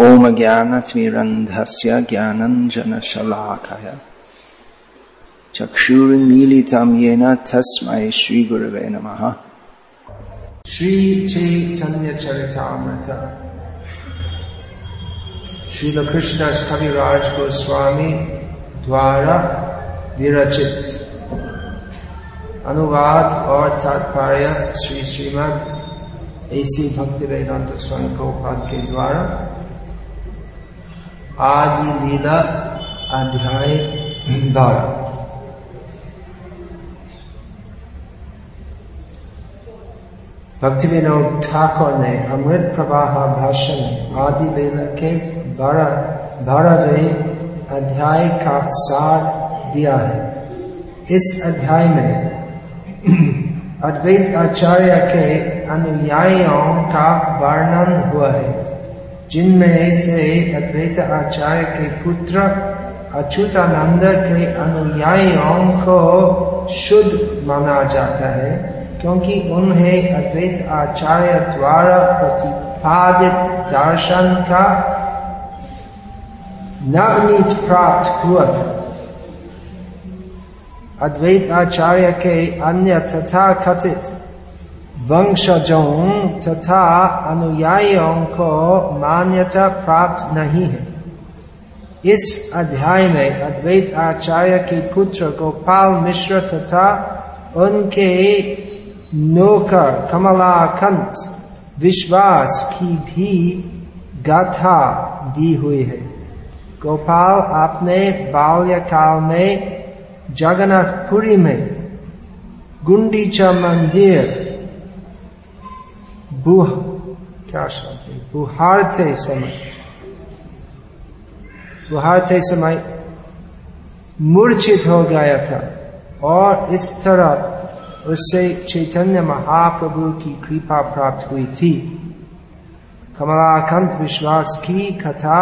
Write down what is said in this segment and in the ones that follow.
ॐ ज्ञानतिमिरन्धस्य ज्ञानञ्जनशलाकय चक्षुरुन्मीलितं येन तस्मै श्रीगुरवे नमः। श्री चैतन्य चरितामृत श्रील कविराज गोस्वामी द्वारा विरचित। अनुवाद और तात्पर्य श्री श्रीमद ऐसी भक्ति वेदांत स्वामी प्रभुपाद के द्वारा आदि लीला अध्याय बारह भक्ति विनोद ठाकुर ने अमृत प्रवाह भाषण आदि लीला के बारह बारहवें अध्याय का सार दिया है। इस अध्याय में अद्वैत आचार्य के अनुयायियों का वर्णन हुआ है। जिनमें से अद्वैत आचार्य के पुत्र अच्युतानंद के अनुयायियों को शुद्ध माना जाता है, क्योंकि उन्हें अद्वैत आचार्य द्वारा प्रतिपादित दर्शन का नवनीत प्राप्त हुआ था। अद्वैत आचार्य के अन्य तथा कथित वंशजों तथा अनुयायियों को मान्यता प्राप्त नहीं है। इस अध्याय में अद्वैत आचार्य के पुत्र गोपाल मिश्र तथा उनके नौकर कमलाकंत विश्वास की भी गाथा दी हुई है। गोपाल आपने बाल्यकाल में जगन्नाथपुरी में गुंडीचा मंदिर बुह क्या शब्द है बुहारते समय बुहारते समय मूर्छित हो गया था और इस तरह उससे चैतन्य महाप्रभु की कृपा प्राप्त हुई थी कमलाकांत विश्वास की कथा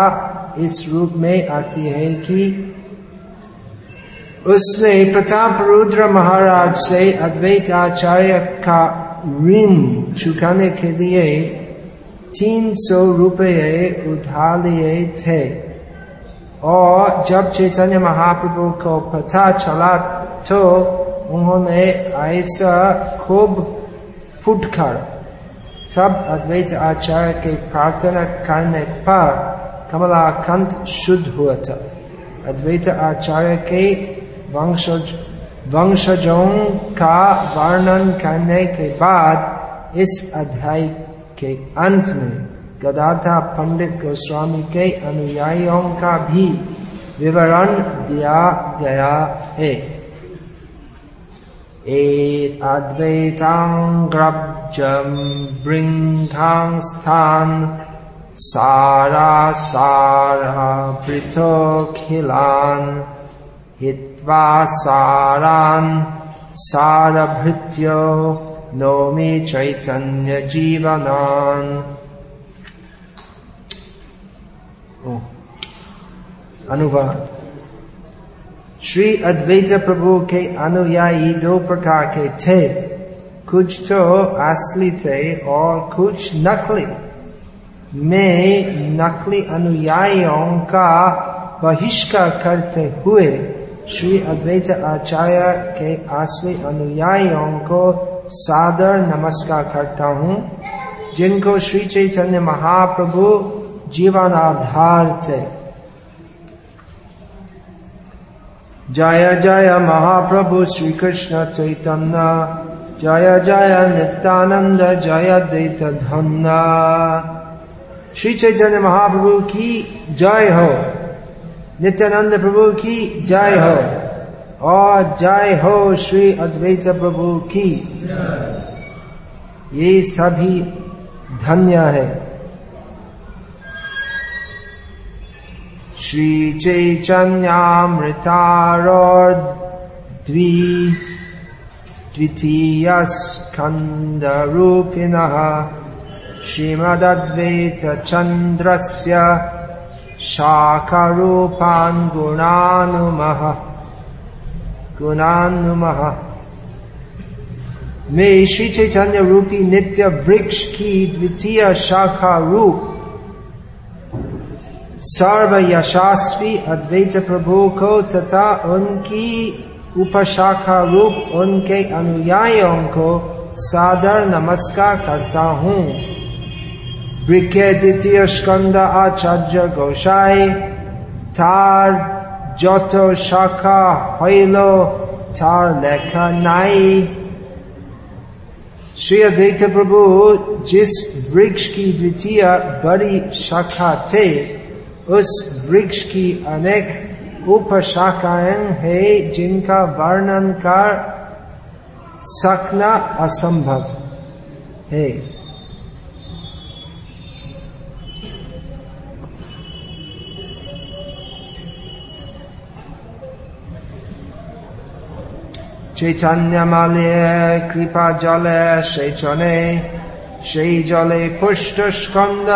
इस रूप में आती है कि उसने प्रताप रुद्र महाराज से अद्वैत आचार्य का ऋण चुकाने के लिए तीन सौ रुपये उधार लिए थे। और जब चैतन्य महाप्रभु को पता चला तो उन्होंने ऐसा खूब फुटकर तब अद्वैत आचार्य के प्रार्थना करने पर कमलाकांत शुद्ध हुआ था। अद्वैत आचार्य के वंशज वंशजों का वर्णन करने के बाद इस अध्याय के अंत में गदाधा पंडित गोस्वामी के अनुयायियों का भी विवरण दिया गया है। बृंघांस्थान सारा सारा पृथोखिलान हित्वा सारान् सारभृत्यो नौमि चैतन्य जीवनान् अनुवाद श्री अद्वैत प्रभु के अनुयायी दो प्रकार के थे। कुछ तो असली थे और कुछ नकली। में नकली अनुयायियों का बहिष्कार करते हुए श्री अद्वैत आचार्य के आश्री अनुयायियों को सादर नमस्कार करता हूँ जिनको श्री चैतन्य महाप्रभु जीवन आधार थे जय जय महाप्रभु श्री कृष्ण चैतन्य जय जय नित्यानंद जय दैत धन्य श्री चैतन्य महाप्रभु की जय हो नित्यानंद प्रभु की जय हो। और जय हो श्री अद्वैत प्रभु की। ये सभी धन्य है। श्री चैतन्यामृतारोद्वी द्वितीय स्कंद रूपिणः श्रीमदद्वैत चन्द्रस्य शाखारूपान् गुणानुमः। गुणानुमः में श्री चैतन्य रूपी नित्य वृक्ष की द्वितीय शाखा रूप। सर्व यशास्वी अद्वैत प्रभु को तथा उनकी उपशाखा रूप उनके अनुयायियों को सादर नमस्कार करता हूँ। বৃক্ষে দ্বিতীয় স্কন্দ আচার্য গোসাই তার যত শাখা হইল তার লেখা নাই श्री अद्वैत प्रभु जिस वृक्ष की द्वितीय बड़ी शाखा थे उस वृक्ष की अनेक उपशाखाएं है जिनका वर्णन कर सकना असंभव है চৈতন্য মালে কৃপা জলে সেচনে সেই জলে পুষ্ট স্কন্দ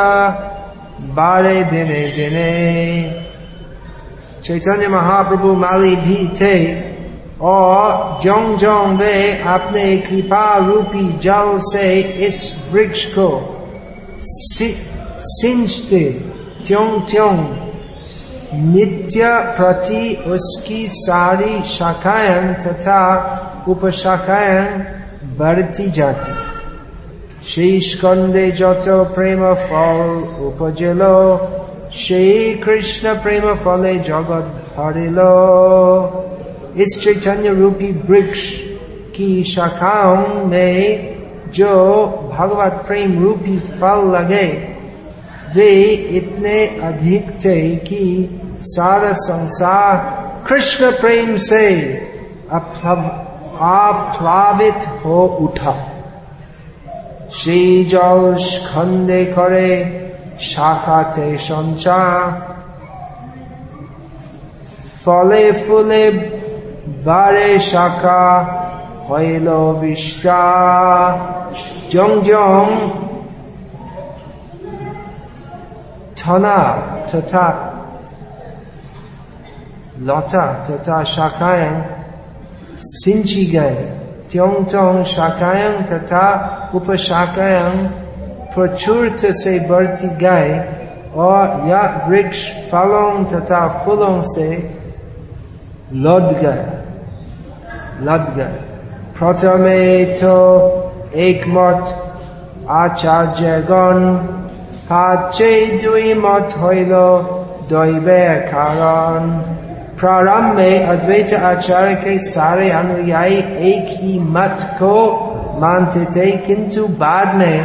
बारे दिने दिने चैतन्य महाप्रभु माली भी थे और जोंग जोंग वे अपने कृपा रूपी जल से इस वृक्ष को सिंचते त्यों त्यों नित्य प्रति उसकी सारी शाखाएँ तथा उपशाखाएँ बढ़ती जाती। श्री স্কন্দে प्रेम फल ফল श्री कृष्ण प्रेम फल जगत জগৎ लो इस चैतन्य रूपी वृक्ष की शाखाओं में जो भगवत प्रेम रूपी फल लगे, वे इतने अधिक थे कि सारा संसार कृष्ण प्रेम से अप्लावित हो उठा সেই জল খন্দে করে শাখাতে সঞ্চার ফলে ফুলে বারে শাখা হইল বিষ্টা জং জং तना तथा लता तथा शाखाएँ सिंची गए त्यों त्यों शाखाएँ तथा उपशाखाएँ प्रचुर से बढ़ती गाय और यह वृक्ष फलों तथा फूलों से लद गए लद गए प्रथमे तो एक मत आचार्य गण पाचे दुई मत হইল দৈবে কারণ प्रारंभ में अद्वैत आचार्य के सारे अनुयायी एक ही मत को मानते थे किंतु बाद में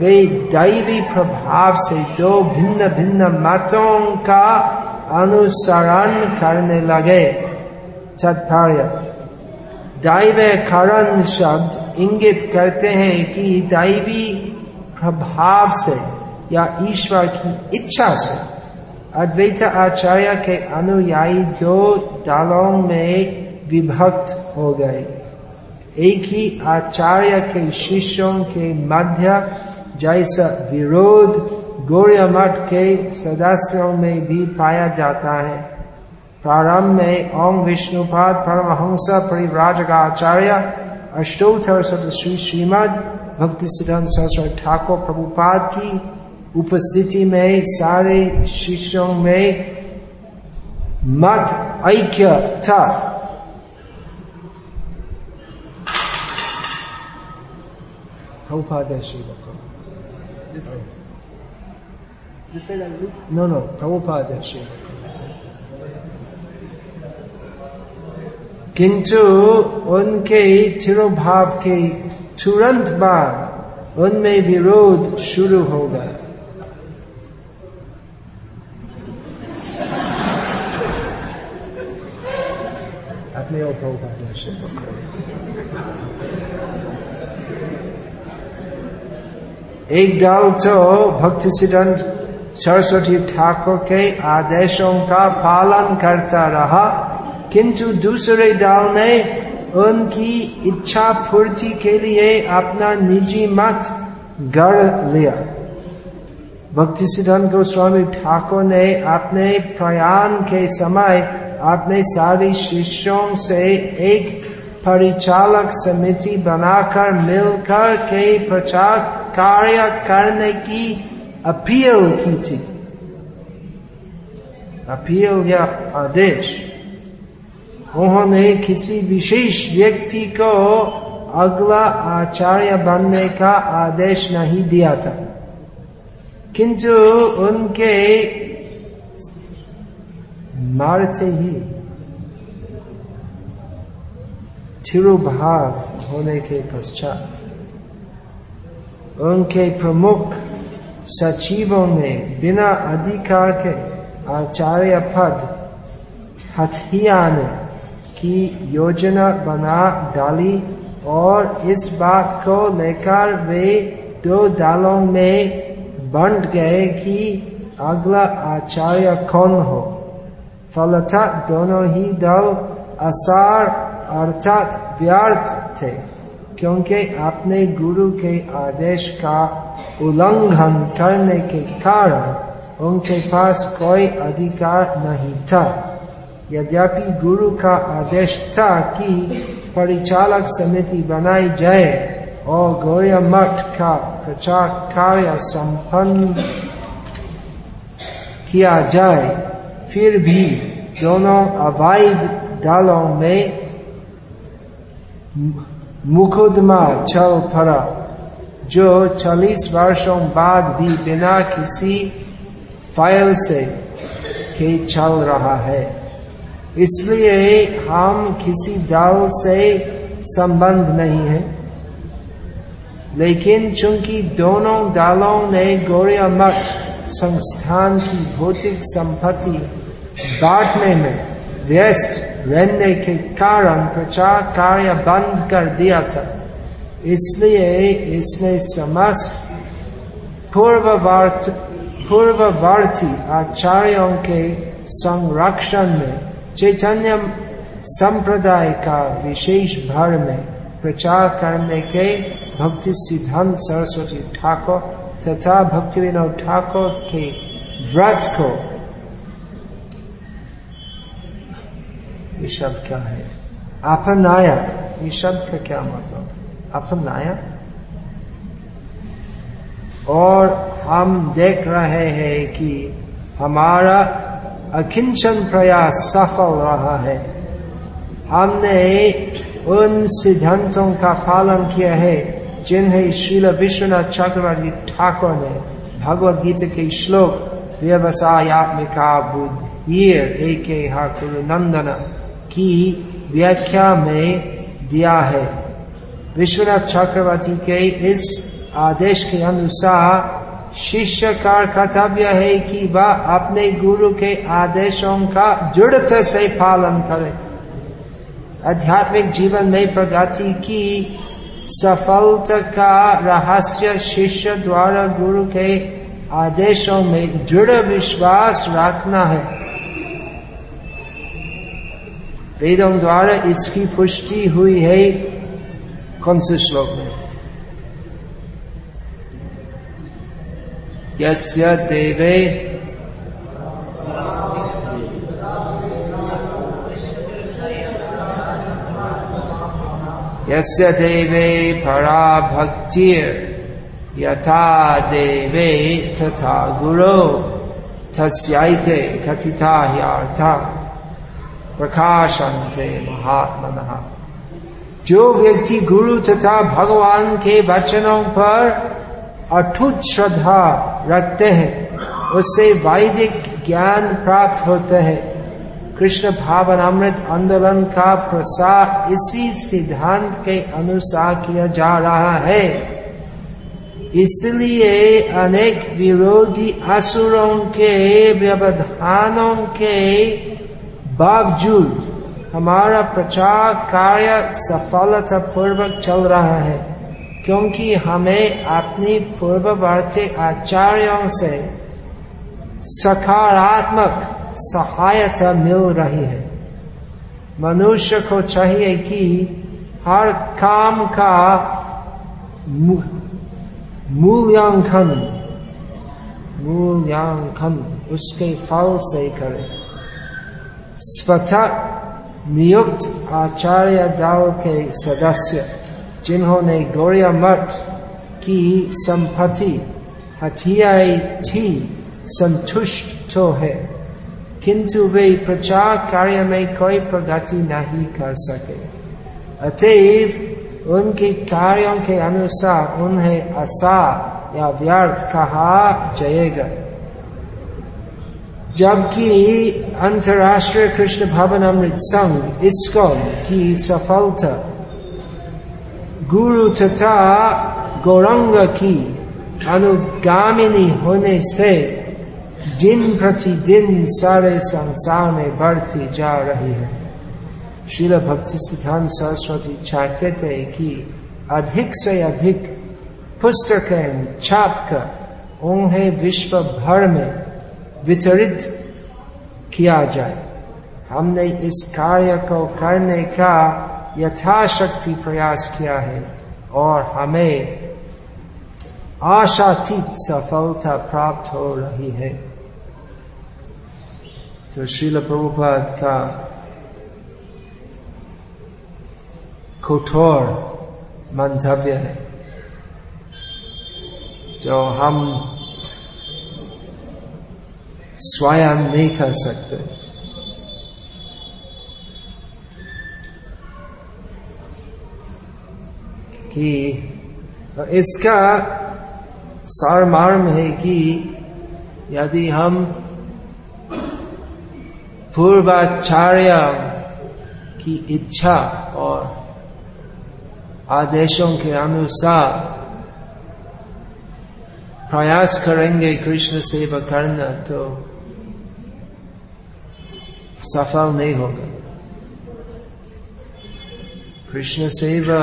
वे दैवी प्रभाव से दो भिन्न भिन्न मतों का अनुसरण करने लगे तात्पर्य दैव कारण शब्द इंगित करते हैं कि दैवी प्रभाव से या ईश्वर की इच्छा से अद्वैत आचार्य के अनुयायी दो दलों में विभक्त हो गए। एक ही आचार्य के शिष्यों के मध्य जैसा विरोध गौर्य मठ के सदस्यों में भी पाया जाता है। प्रारंभ में ओम विष्णुपाद परमहंस परिव्राजक आचार्य अष्टोत्तर श्री श्रीमद भक्ति सिद्धांत सरस्वती ठाकुर प्रभुपाद की उपस्थिति में, सारे शिष्यों में मत ऐक्य था। Prabhupada Shiva. किंतु उनके तिरुभाव के तुरंत बाद उनमें विरोध शुरू हो गया अपने और प्रभुपाद शिव एक दल तो भक्ति सिद्धांत सरस्वती ठाकुर के आदेशों का पालन करता रहा, किंतु दूसरे दल ने उनकी इच्छा पूर्ति के लिए अपना निजी मत गढ़ लिया। भक्ति सिद्धांत गोस्वामी ठाकुर ने अपने प्रयाण के समय अपने सारे शिष्यों से एक परिचालक समिति बनाकर मिलकर के प्रचार कार्य करने की अपील की थी। अपील या आदेश? उन्होंने किसी विशेष व्यक्ति को अगला आचार्य बनने का आदेश नहीं दिया था। किंतु उनके मारते ही तिरुभाव होने के पश्चात उनके प्रमुख सचिवों ने बिना अधिकार के आचार्य पद हथियाने की योजना बना डाली और इस बात को लेकर वे दो दलों में बंट गए कि अगला आचार्य कौन हो। फलता दोनों ही दल असार अर्थात व्यर्थ थे क्योंकि अपने गुरु के आदेश का उल्लंघन करने के कारण उनके पास कोई अधिकार नहीं था यद्यपि गुरु का आदेश था कि परिचालक समिति बनाई जाए और गौरिया मठ का प्रचार कार्य संपन्न किया जाए फिर भी दोनों अवैध दलों में मुकुदमा चल पड़ा, जो चालीस वर्षों बाद भी बिना किसी फ़ाइल से के चल रहा है। इसलिए हम किसी दल से संबंध नहीं है। लेकिन चूँकि दोनों दलों ने गौरिया मठ संस्थान की भौतिक संपत्ति बांटने में व्यस्त रहने के कारण प्रचार कार्य बंद कर दिया था। इसलिए, इसने समस्त पूर्ववर्त, पूर्ववर्ती आचार्यों के संरक्षण में, चैतन्य संप्रदाय का विशेष भर में प्रचार करने के भक्ति सिद्धांत सरस्वती ठाकुर तथा भक्ति विनोद ठाकुर के व्रत को ये शब्द क्या है? अपनाया ये शब्द का क्या मतलब? अपनाया और हम देख रहे हैं कि हमारा अकिंचन प्रयास सफल रहा है। हमने उन सिद्धांतों का पालन किया है, जिन्हें श्रील विश्वनाथ चक्रवर्ती ठाकुर ने भगवत गीता के श्लोक, व्यवसायत्मिका बुद्धिर एक नंदन। की व्याख्या में दिया है। विश्वनाथ चक्रवर्ती के इस आदेश के अनुसार शिष्य का कर्तव्य है कि वह अपने गुरु के आदेशों का दृढ़ता से पालन करे। आध्यात्मिक जीवन में प्रगति की सफलता का रहस्य शिष्य द्वारा गुरु के आदेशों में दृढ़ विश्वास रखना है। वेदों द्वारा इसकी पुष्टि हुई है कौन से श्लोक में? यस्य देवे यस्य देवे परा भक्तिर यथा देवे तथा गुरो तस्याइते कथिता ह्यार्था। प्रकाशंते महात्मन। जो व्यक्ति गुरु तथा भगवान के वचनों पर अटूट श्रद्धा रखते हैं, उससे वैदिक ज्ञान प्राप्त होते हैं। कृष्ण भावन अमृत आंदोलन का प्रसार इसी सिद्धांत के अनुसार किया जा रहा है। इसलिए अनेक विरोधी असुरों के व्यवधानों के बावजूद हमारा प्रचार कार्य सफलता पूर्वक चल रहा है, क्योंकि हमें अपनी पूर्ववर्ती आचार्यों से सकारात्मक सहायता मिल रही है। मनुष्य को चाहिए कि हर काम का मूल्यांकन मूल्यांकन उसके फल से करे। स्वतः नियुक्त आचार्य दल के सदस्य जिन्होंने गौरिया मठ की संपत्ति हथियाई थी संतुष्ट तो है किंतु वे प्रचार कार्य में कोई प्रगति नहीं कर सके अतएव उनके कार्यों के अनुसार उन्हें असा या व्यर्थ कहा जाएगा जबकि अंतर्राष्ट्रीय कृष्ण भवन अमृत संघ इसको की सफलता। गुरु तथा गौरंग की अनुगामिनी होने से दिन प्रतिदिन सारे संसार में बढ़ती जा रही है। शिल भक्ति सिद्धांत सरस्वती चाहते थे कि अधिक से अधिक पुस्तकें छाप कर उन्हें विश्व भर में वितरित किया जाए। हमने इस कार्य को करने का यथाशक्ति प्रयास किया है और हमें आशातीत सफलता प्राप्त हो रही है। तो श्रील प्रभुपाद का कठोर मंतव्य है, जो हम स्वयं नहीं कर सकते। कि इसका सारमर्म है कि यदि हम पूर्वाचार्य की इच्छा और आदेशों के अनुसार प्रयास करेंगे कृष्ण सेवा करना तो सफल नहीं होगा कृष्ण सेवा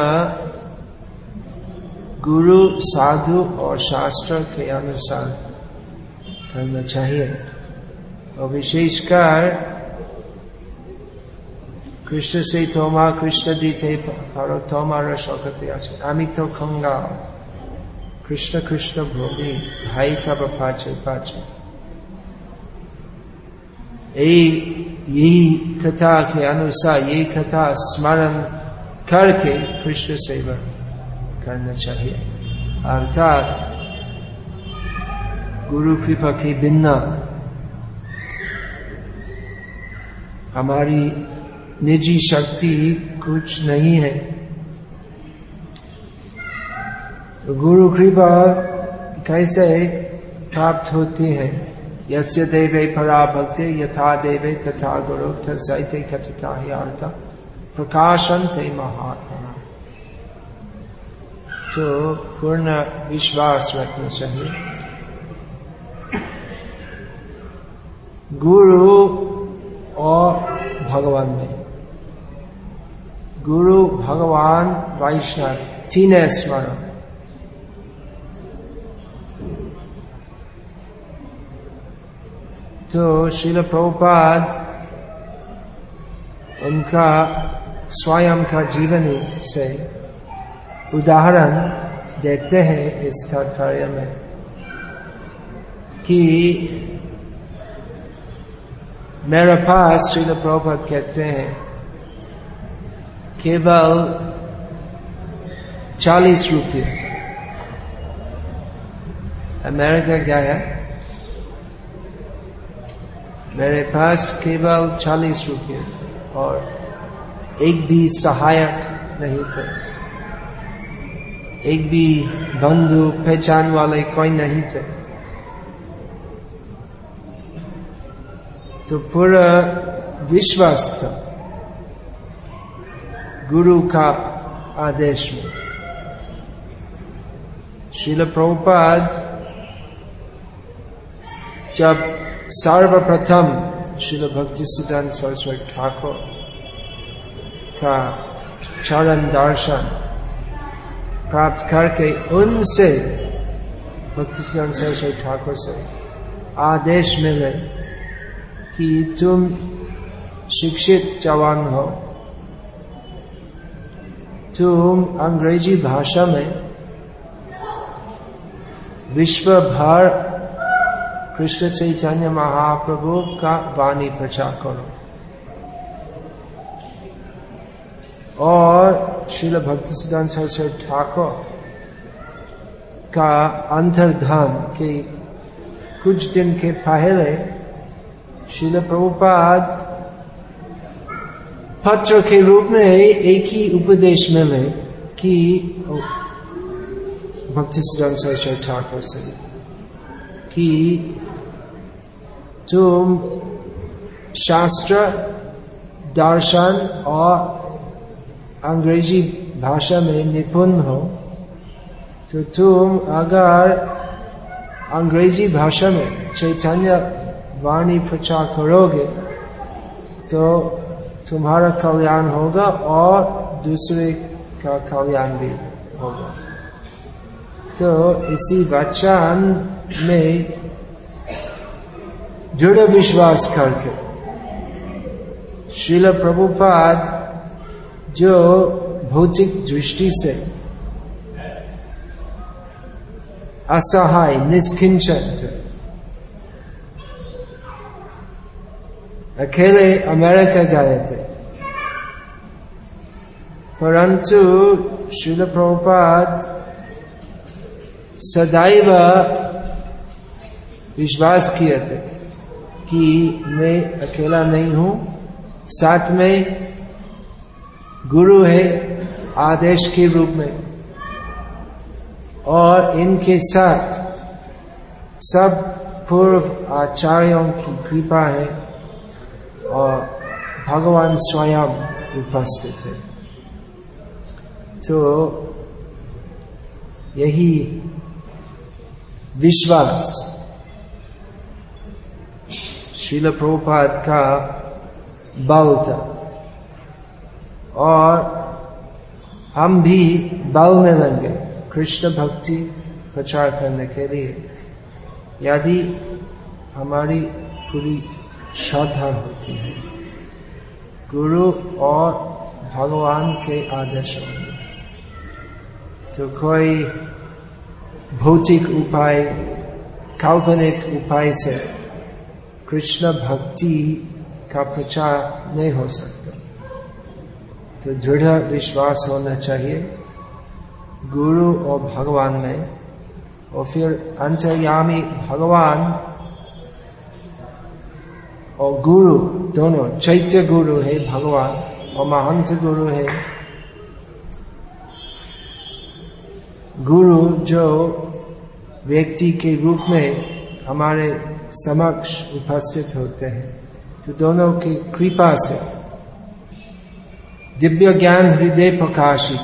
गुरु साधु और शास्त्र के अनुसार करना चाहिए और विशेषकर কৃষ্ণ সেই তোমা কৃষ্ণ দিতে পারো তোমার সকতে আছে আমি তো খঙ্গা কৃষ্ণ কৃষ্ণ ভোগী ভাই তব পাচে পাচে এই यही कथा के अनुसार, यही कथा स्मरण करके कृष्ण सेवा करना चाहिए। अर्थात गुरु कृपा के बिना हमारी निजी शक्ति कुछ नहीं है। गुरु कृपा कैसे प्राप्त होती है? यस्य देवे परा भक्ति यथा देवे तथा गुरु तथे कथिता अर्थ प्रकाशन थे महात्मा तो पूर्ण विश्वास रखना चाहिए। गुरु और भगवान में। गुरु, भगवान, वैष्णव, तीन स्मरण। तो शिल प्रभुपाद, उनका, स्वयं का जीवनी से उदाहरण देते हैं इस कार्य में, कि मेरे पास श्रील प्रभुपाद कहते हैं, केवल चालीस रुपये। अमेरिका गया मेरे पास केवल चालीस रुपये थे और एक भी सहायक नहीं थे। एक भी बंधु पहचान वाले कोई नहीं थे। तो पूरा विश्वास था गुरु का आदेश में। शिल प्रभुपाद, जब सर्वप्रथम शिल भक्ति सिद्धांत सरस्वती ठाकुर का चरण दर्शन प्राप्त करके उनसे भक्ति सिद्धांत सरस्वती ठाकुर से आदेश मिले कि तुम शिक्षित जवान हो तुम अंग्रेज़ी भाषा में विश्व भर कृष्ण चैतन्य महाप्रभु का वाणी प्रचार करो। और शिल भक्ति सिद्धांत सरस्वती ठाकुर का अंतर्धान के कुछ दिन के पहले शिल प्रभुपाद पत्र के रूप में एक ही उपदेश मिले कि भक्ति सुधान सरस्वती ठाकुर से कि तुम शास्त्र, दर्शन और अंग्रेज़ी भाषा में निपुण हो तो तुम अगर अंग्रेज़ी भाषा में चैतन्य वाणी प्रचार करोगे तो तुम्हारा कल्याण होगा और दूसरे का कल्याण भी होगा। तो इसी वचन में दृढ़ विश्वास करके शिल प्रभुपाद जो भौतिक दृष्टि से असहाय, निष्किंचन थे। अकेले अमेरिका गए थे। परंतु शिल प्रभुपाद सदैव विश्वास किए थे कि मैं अकेला नहीं हूँ। साथ में गुरु है आदेश के रूप में। और इनके साथ सब पूर्व आचार्यों की कृपा है और भगवान स्वयं उपस्थित है। तो यही विश्वास शिल प्रभुपाद का बल था और हम भी बल में मिलेंगे कृष्ण भक्ति प्रचार करने के लिए यदि हमारी पूरी श्रद्धा होती है गुरु और भगवान के आदेशों तो कोई भौतिक उपाय काल्पनिक उपाय से कृष्ण भक्ति का प्रचार नहीं हो सकता। तो दृढ़ विश्वास होना चाहिए। गुरु और भगवान में, और फिर अंतर्यामी भगवान और गुरु दोनों, चैत्य गुरु है भगवान और महंत गुरु है। गुरु जो व्यक्ति के रूप में हमारे समक्ष उपस्थित होते हैं। तो दोनों की कृपा से दिव्य ज्ञान हृदय प्रकाशित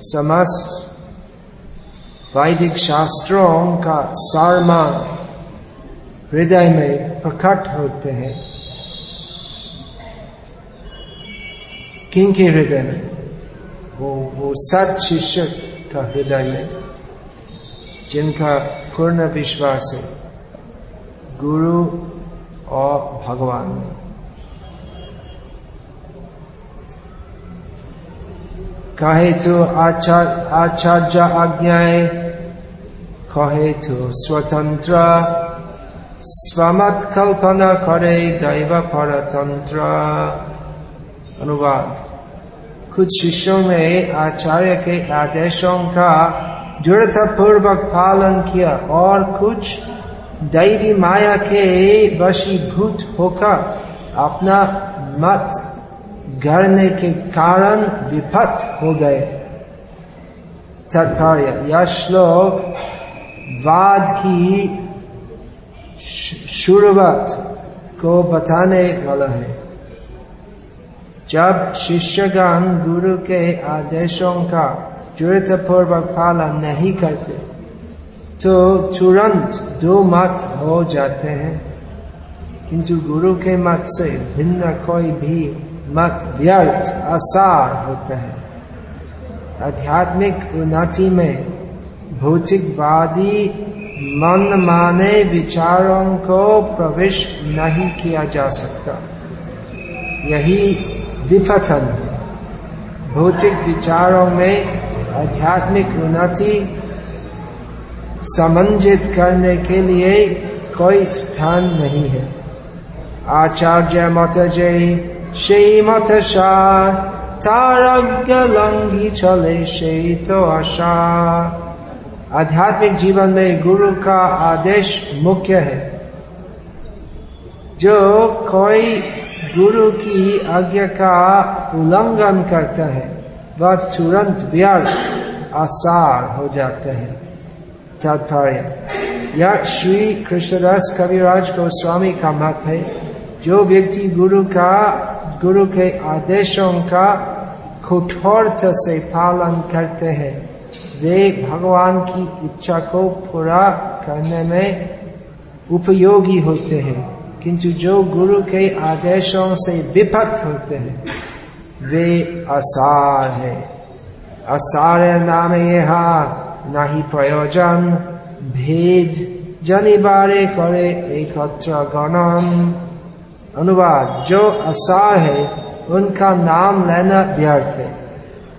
समस्त वैदिक शास्त्रों का सारमान हृदय में प्रकट होते हैं। किन के हृदय में? वो वो सत शिष्य का हृदय में, जिनका पूर्ण विश्वास है। गुरु और भगवान में कहे तो आचार्य आचार्य आज्ञाए कहे तो स्वतंत्र स्वमत कल्पना करे दैव परतंत्र अनुवाद कुछ शिष्यों में आचार्य के आदेशों का दृढ़ता पूर्वक पालन किया और कुछ दैवी माया के वशीभूत होकर अपना मत गढ़ने के कारण विपत हो गए। तात्पर्य, यह श्लोक वाद की शुरुआत को बताने वाला है। जब शिष्यगण गुरु के आदेशों का दृढ़ पूर्वक पालन नहीं करते तो तुरंत दो मत हो जाते हैं। किंतु गुरु के मत से भिन्न कोई भी मत व्यर्थ, असार होते हैं। आध्यात्मिक उन्नति में भौतिकवादी मन माने विचारों को प्रविष्ट नहीं किया जा सकता। यही विपथन भौतिक विचारों में आध्यात्मिक उन्नति समंजित करने के लिए कोई स्थान नहीं है आचार्य मत जय সেই মত সার তার लंघी चले से तो आशा आध्यात्मिक जीवन में गुरु का आदेश मुख्य है जो कोई गुरु की आज्ञा का उल्लंघन करता है वह तुरंत व्यर्थ आसार हो जाता है तात्पर्य यह श्री कृष्णदास कविराज गोस्वामी का मत है जो व्यक्ति गुरु का गुरु के आदेशों का कठोरता से पालन करते हैं वे भगवान की इच्छा को पूरा करने में उपयोगी होते हैं किंतु जो गुरु के आदेशों से विपत होते हैं वे असार है असार नाम यह नहीं प्रयोजन भेद जनिबारे करे एकत्र गणन अनुवाद जो असार है उनका नाम लेना व्यर्थ है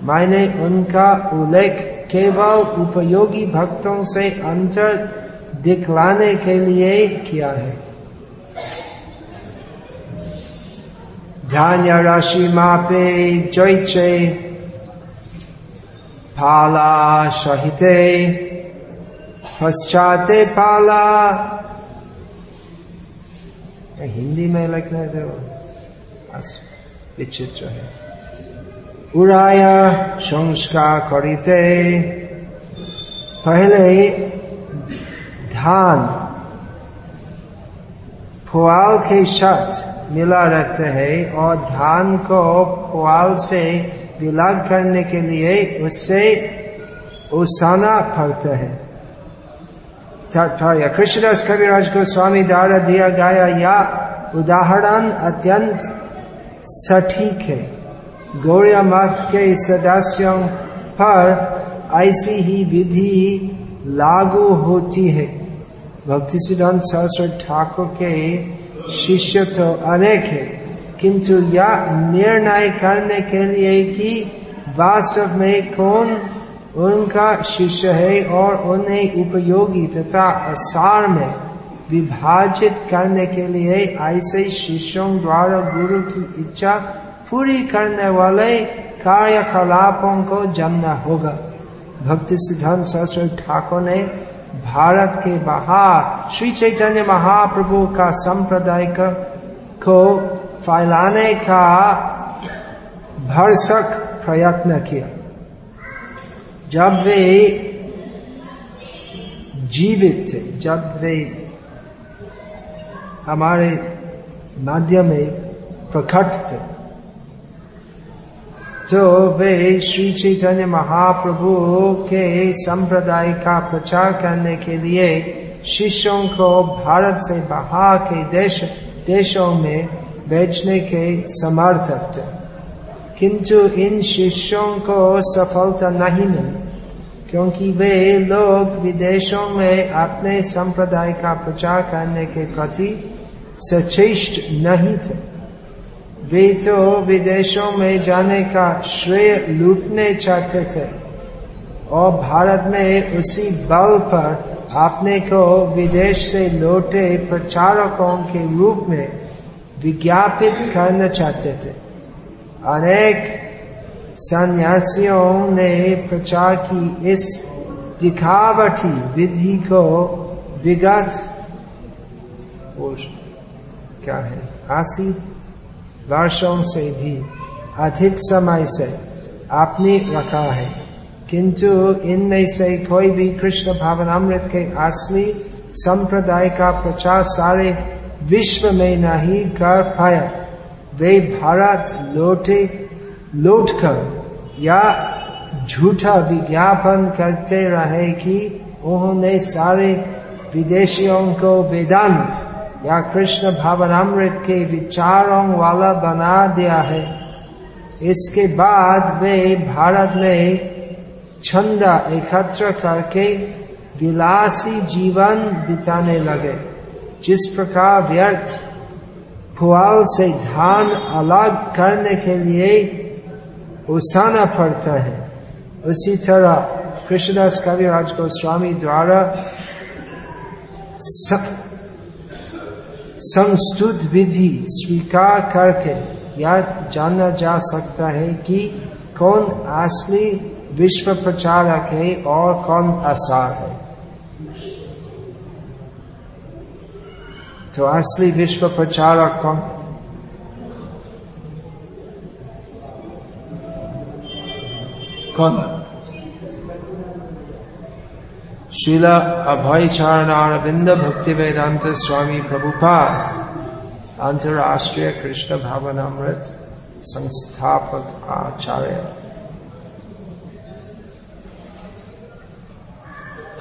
मैंने उनका उल्लेख केवल उपयोगी भक्तों से अंतर दिखलाने के लिए किया है ध्यान राशि मापे जैचे सहिते, पश्चाते पाला। हिंदी में लिखना तो विचित्र है। उड़ाया संस्कार करिते। पहले धान फुआल के साथ मिला रहते हैं और धान को पुआल से विलाग करने के लिए उससे उसाना पड़ता है। तात्पर्य कृष्णदास कविराज को स्वामी द्वारा दिया गया या उदाहरण अत्यंत सटीक है। गौरिया मठ के सदस्यों पर ऐसी ही विधि लागू होती है। भक्ति सिद्धांत सरस्वती ठाकुर के शिष्य तो अनेक है। किंतु यह निर्णय करने के लिए कि वास्तव में कौन उनका शिष्य है और उन्हें उपयोगी तथा असार में विभाजित करने के लिए ऐसे शिष्यों द्वारा गुरु की इच्छा पूरी करने वाले कार्यकलापों को जानना होगा। भक्ति सिद्धांत सरस्वती ठाकुर ने भारत के बाहर श्री चैतन्य महाप्रभु का संप्रदाय को फैलाने का भरसक प्रयत्न किया। जब वे जीवित थे, जब वे हमारे माध्यम में प्रकट थे तो वे श्री चैतन्य महाप्रभु के संप्रदाय का प्रचार करने के लिए शिष्यों को भारत से बाहर के देश, देशों में बेचने के समर्थक थे। किंतु इन शिष्यों को सफलता नहीं मिली, क्योंकि वे लोग विदेशों में अपने संप्रदाय का प्रचार करने के प्रति सचेष्ट नहीं थे। वे तो विदेशों में जाने का श्रेय लूटने चाहते थे, और भारत में उसी बल पर अपने को विदेश से लौटे प्रचारकों के रूप में विज्ञापित करना चाहते थे। अनेक सन्यासियों ने प्रचार की। इस दिखावटी विधि को विगत क्या है? आसी वर्षों से भी अधिक समय से आपने रखा है। किंतु इनमें से कोई भी कृष्ण भावनामृत के असली संप्रदाय का प्रचार सारे विश्व में नहीं कर पाया वे भारत लौटे लौट कर या झूठा विज्ञापन करते रहे कि उन्होंने सारे विदेशियों को वेदांत या कृष्ण भावनामृत के विचारों वाला बना दिया है। इसके बाद वे भारत में छंदा एकत्र करके विलासी जीवन बिताने लगे। जिस प्रकार व्यर्थ फुआल से धान अलग करने के लिए उसाना पड़ता है, उसी तरह कृष्णदास कविराज गोस्वामी द्वारा संस्तुत विधि स्वीकार करके यह जाना जा सकता है कि कौन असली विश्व प्रचारक है और कौन आसार है। तो असली विश्व प्रचारक कौन? कौन शिला अभय चरण अरविंद भक्ति वेदांत स्वामी प्रभुपाद अंतरराष्ट्रीय कृष्ण भावनामृत संस्थापक आचार्य।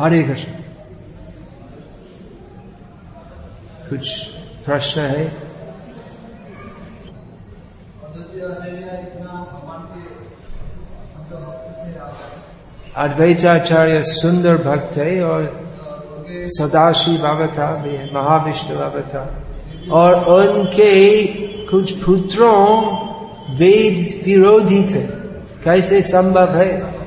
हरे कृष्ण। कुछ प्रश्न है? अद्वैताचार्य सुंदर भक्त है और सदाशिव बाबा था महाविष्णु बाबा था और उनके कुछ पुत्रों वेद विरोधी थे। कैसे संभव है?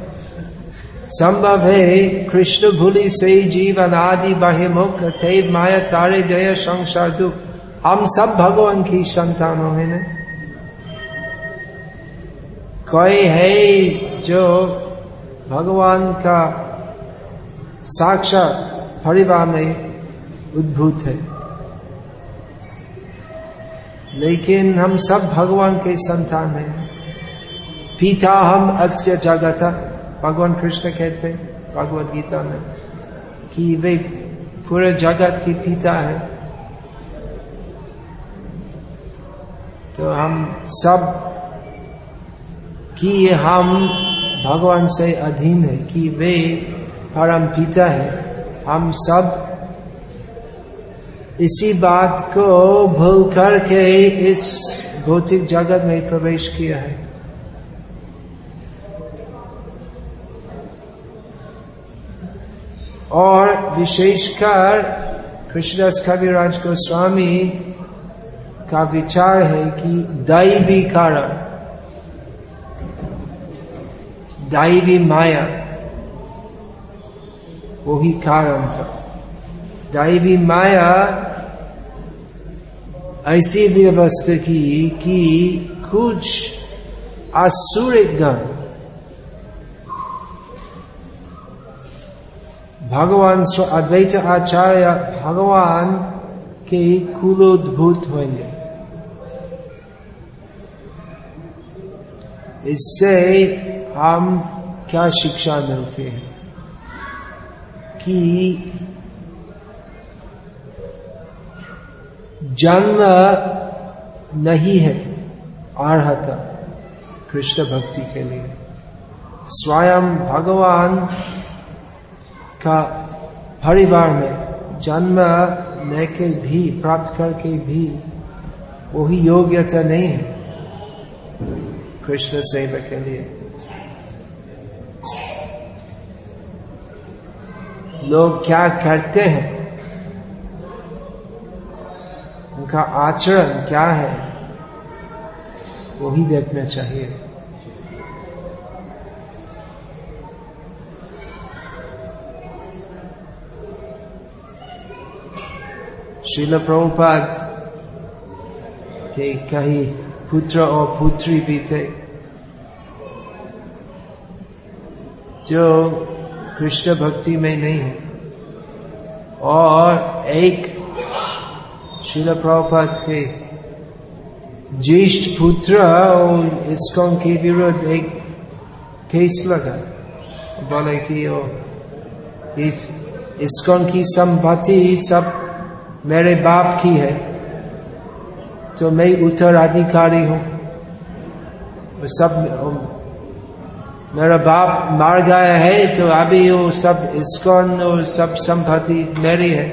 संभव है कृष्ण भूलि से जीवन आदि बहिमुख थे, माया तारे जय संसार दुख हम सब भगवान की संतानों हैं ना? कोई है जो भगवान का साक्षात परिवार में उद्भूत है। लेकिन हम सब भगवान के संतान हैं। पिता हम अस्य जगत। भगवान कृष्ण कहते भगवत गीता में, कि वे पूरे जगत की पिता है। तो हम सब कि हम भगवान से अधीन है, कि वे परम पिता है। हम सब इसी बात को भूल करके इस भौतिक जगत में प्रवेश किया है। और विशेषकर कृष्णदास कविराज गोस्वामी का विचार है कि दैवी कारण, दैवी माया, वही कारण था। दैवी माया ऐसी व्यवस्था की कि कुछ आसुरिक गण भगवान स्व अद्वैत आचार्य भगवान के कुलोद्भूत होंगे। इससे हम क्या शिक्षा मिलते हैं? कि जन्म नहीं है अर्हता कृष्ण भक्ति के लिए। स्वयं भगवान का परिवार में जन्म लेके भी, प्राप्त करके भी वही योग्यता नहीं है कृष्ण सेवा के लिए। लोग क्या करते हैं? उनका आचरण क्या है? वही देखना चाहिए। शिल प्रभुपाद के कहीं पुत्र और पुत्री भी थे जो कृष्ण भक्ति में नहीं है और एक शिल प्रभुपाद के ज्येष्ठ पुत्र और इसको के विरुद्ध एक केस लगा बोले कि इस इसकोन की संपत्ति सब मेरे बाप की है तो मैं उत्तराधिकारी हूँ। सब मेरा बाप मार गया है तो अभी वो सब इसकोन और सब संपत्ति मेरी है।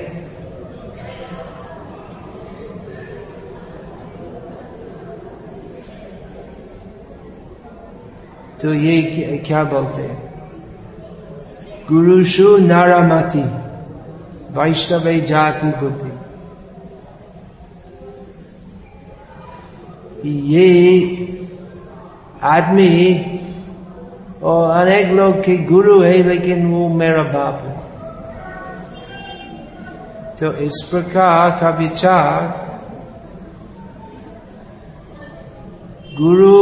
तो ये क्या बोलते हैं? गुरुषु नारामती, वैष्णव जाति बुद्धि। ये आदमी और अनेक लोग के गुरु है, लेकिन वो मेरा बाप है। तो इस प्रकार का विचार गुरु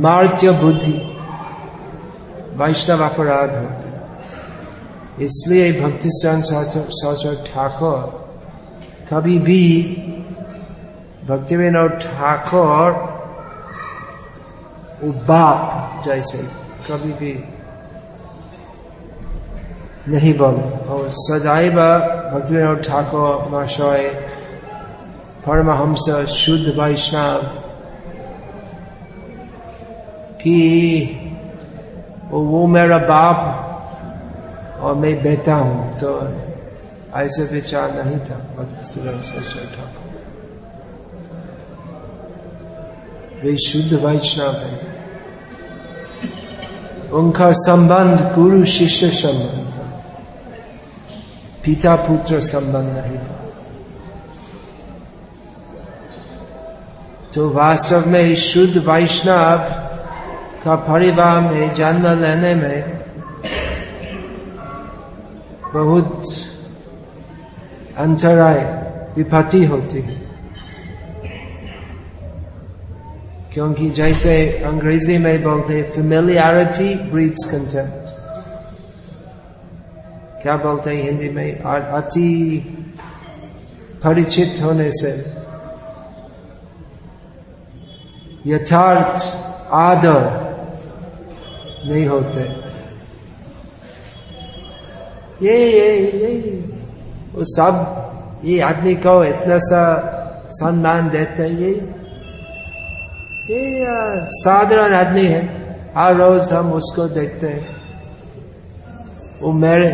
मार्त्य बुद्धि, वैष्णव अपराध होते इसलिए भक्ति सरस्वती ठाकुर कभी भी भक्ति विनोद ठाकुर बाप जैसे कभी भी नहीं बोल। और सदैव भक्ति विनोद ठाकुर महाशय, परमहंस शुद्ध वैष्णव कि वो मेरा बाप और मैं बेटा हूँ तो ऐसे विचार नहीं था। भक्त सुरेश्वर ठाकुर। वे शुद्ध वैष्णव है उनका संबंध गुरु शिष्य संबंध था पिता पुत्र संबंध नहीं था तो वास्तव में शुद्ध वैष्णव का परिवार में जन्म लेने में बहुत अंतराय विपत्ति होती है क्योंकि जैसे अंग्रेज़ी में बोलते फेमिलियरिटी ब्रीड्स कंटेम्प्ट क्या बोलते हैं हिंदी में? अति परिचित होने से। यथार्थ आदर नहीं होते। ये ये ये, वो सब, ये आदमी को इतना सा सम्मान देते ये ये साधारण आदमी है। हर रोज हम उसको देखते हैं। वो मेरे।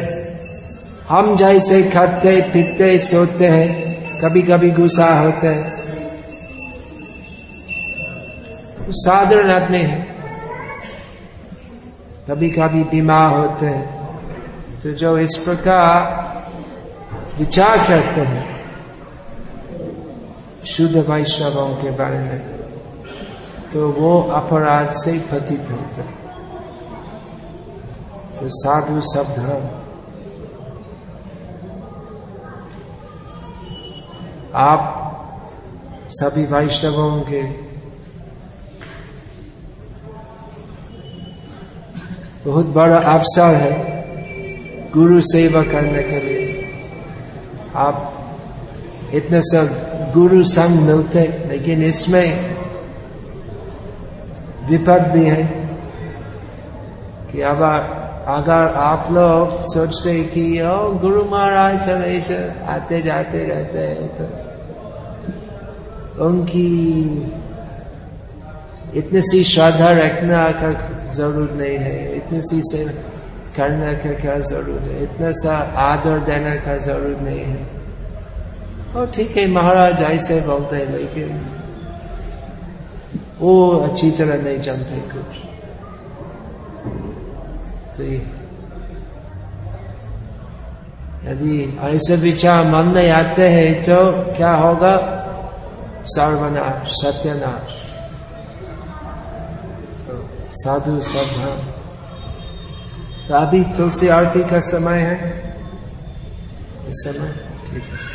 हम जैसे खाते, पीते, सोते हैं। कभी कभी गुस्सा होते हैं। साधारण आदमी है। कभी कभी बीमार होते हैं। तो जो इस प्रकार विचार करते हैं, शुद्ध वैष्णवों के बारे में। तो वो अपराध से पतित होते तो साधु सब धर्म आप सभी वैष्णवों के बहुत बड़ा अवसर है गुरु सेवा करने के लिए। आप इतने सब गुरु संग मिलते, लेकिन इसमें विपद भी है कि अब अगर आप लोग सोचते कि, ओ, गुरु महाराज हमेशा आते जाते रहते हैं तो उनकी इतनी सी श्रद्धा रखना का ज़रूरत नहीं है, इतनी सी से करने का क्या ज़रूरत है, इतना सा आदर देने का ज़रूरत नहीं है। और ठीक है, महाराज ऐसे बोलते हैं, लेकिन वो अच्छी तरह नहीं जानते कुछ। तो यदि ऐसे विचार मन में आते हैं तो क्या होगा? सर्वनाश सत्यनाश तो साधु सभा तो अभी तुलसी आरती का समय है। इस समय ठीक है।